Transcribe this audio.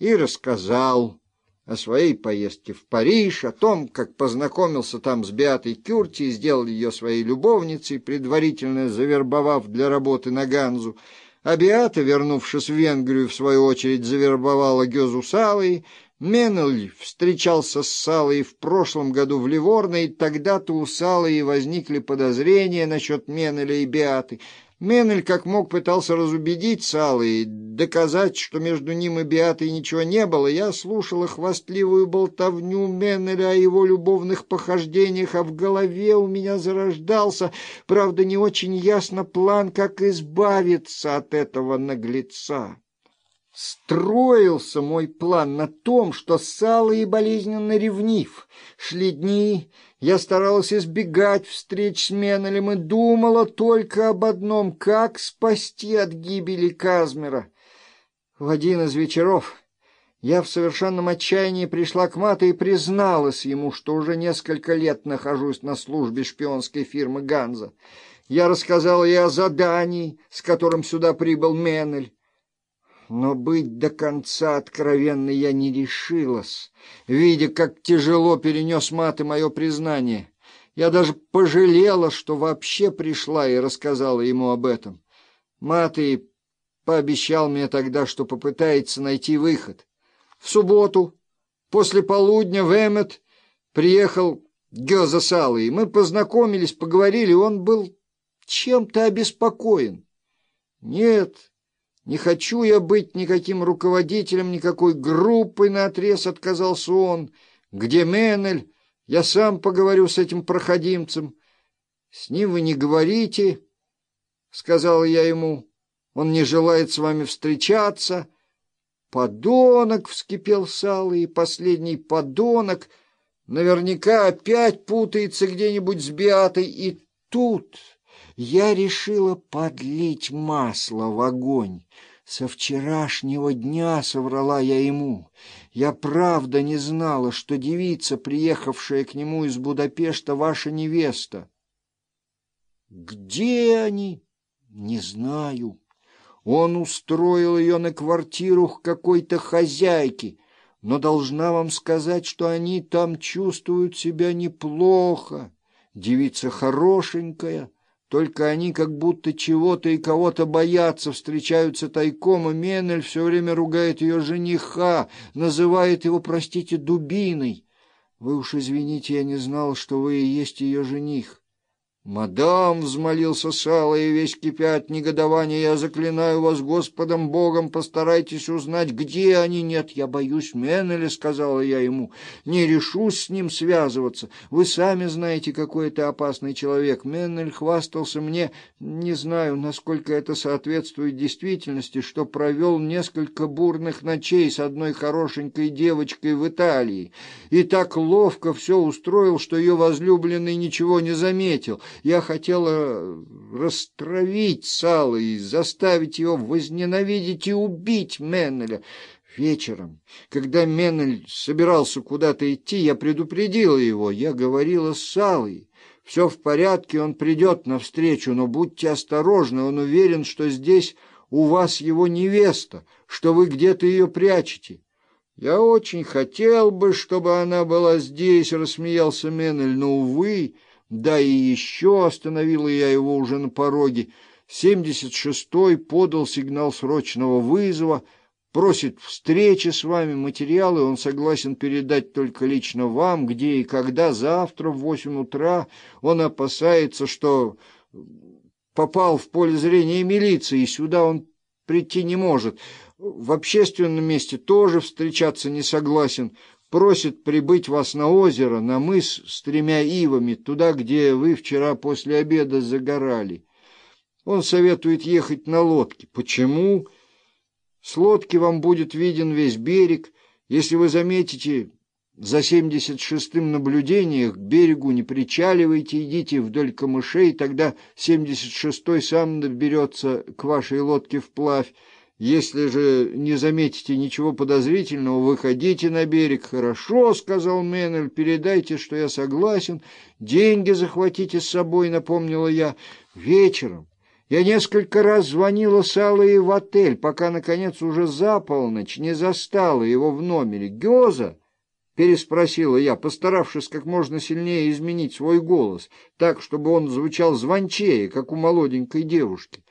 и рассказал о своей поездке в Париж, о том, как познакомился там с Беатой Кюрти и сделал ее своей любовницей, предварительно завербовав для работы на Ганзу. А Беата, вернувшись в Венгрию, в свою очередь завербовала Гезу Салой. Меннель встречался с Салой в прошлом году в Ливорно, и тогда-то у Салы возникли подозрения насчет Меннеля и Беаты — Менель как мог пытался разубедить Салы и доказать, что между ним и Беатой ничего не было. Я слушала хвастливую болтовню Менеля о его любовных похождениях, а в голове у меня зарождался, правда, не очень ясно план, как избавиться от этого наглеца. Строился мой план на том, что Сало и болезненно ревнив. Шли дни, я старалась избегать встреч с Менелем и думала только об одном — как спасти от гибели Казмера. В один из вечеров я в совершенном отчаянии пришла к Мату и призналась ему, что уже несколько лет нахожусь на службе шпионской фирмы «Ганза». Я рассказала ей о задании, с которым сюда прибыл Менель но быть до конца откровенной я не решилась, видя, как тяжело перенес мат и мое признание. Я даже пожалела, что вообще пришла и рассказала ему об этом. Маты пообещал мне тогда, что попытается найти выход. В субботу, после полудня, в Эммет приехал Гёза Салы, и мы познакомились, поговорили, он был чем-то обеспокоен. Нет, не хочу я быть никаким руководителем, никакой группы, наотрез отказался он. Где Менель? Я сам поговорю с этим проходимцем. С ним вы не говорите, — сказал я ему. Он не желает с вами встречаться. Подонок, — вскипел Сало, и последний подонок наверняка опять путается где-нибудь с Беатой. И тут я решила подлить масло в огонь. Со вчерашнего дня соврала я ему. Я правда не знала, что девица, приехавшая к нему из Будапешта, ваша невеста. Где они? Не знаю. Он устроил ее на квартиру к какой-то хозяйке, но должна вам сказать, что они там чувствуют себя неплохо. Девица хорошенькая, только они как будто чего-то и кого-то боятся, встречаются тайком, и Менель все время ругает ее жениха, называет его, простите, дубиной. Вы уж извините, я не знал, что вы и есть ее жених. «Мадам!» — взмолился Сало, и весь кипя от негодования. «Я заклинаю вас Господом Богом, постарайтесь узнать, где они». «Нет, я боюсь Меннеля», — сказала я ему. «Не решусь с ним связываться. Вы сами знаете, какой это опасный человек. Меннель хвастался мне, не знаю, насколько это соответствует действительности, что провел несколько бурных ночей с одной хорошенькой девочкой в Италии. И так ловко все устроил, что ее возлюбленный ничего не заметил». Я хотела растравить Сало и заставить его возненавидеть и убить Меннеля. Вечером, когда Меннель собирался куда-то идти, я предупредила его. Я говорила с Салой. Все в порядке, он придет навстречу, но будьте осторожны, он уверен, что здесь у вас его невеста, что вы где-то ее прячете. Я очень хотел бы, чтобы она была здесь, — рассмеялся Меннель, — но, увы... Да и еще остановила я его уже на пороге. Семьдесят шестой подал сигнал срочного вызова, просит встречи с вами, материалы он согласен передать только лично вам, где и когда завтра в восемь утра. Он опасается, что попал в поле зрения милиции, и сюда он прийти не может. В общественном месте тоже встречаться не согласен просит прибыть вас на озеро, на мыс с тремя ивами, туда, где вы вчера после обеда загорали. Он советует ехать на лодке. Почему? С лодки вам будет виден весь берег. Если вы заметите за семьдесят шестым наблюдениях к берегу не причаливайте, идите вдоль камышей, тогда семьдесят шестой сам доберется к вашей лодке вплавь. Если же не заметите ничего подозрительного, выходите на берег. Хорошо, — сказал Меннель, — передайте, что я согласен. Деньги захватите с собой, — напомнила я. Вечером Я несколько раз звонила Салой в отель, пока, наконец, уже за полночь не застала его в номере. «Гёза?» — переспросила я, постаравшись как можно сильнее изменить свой голос, так, чтобы он звучал звончее, как у молоденькой девушки.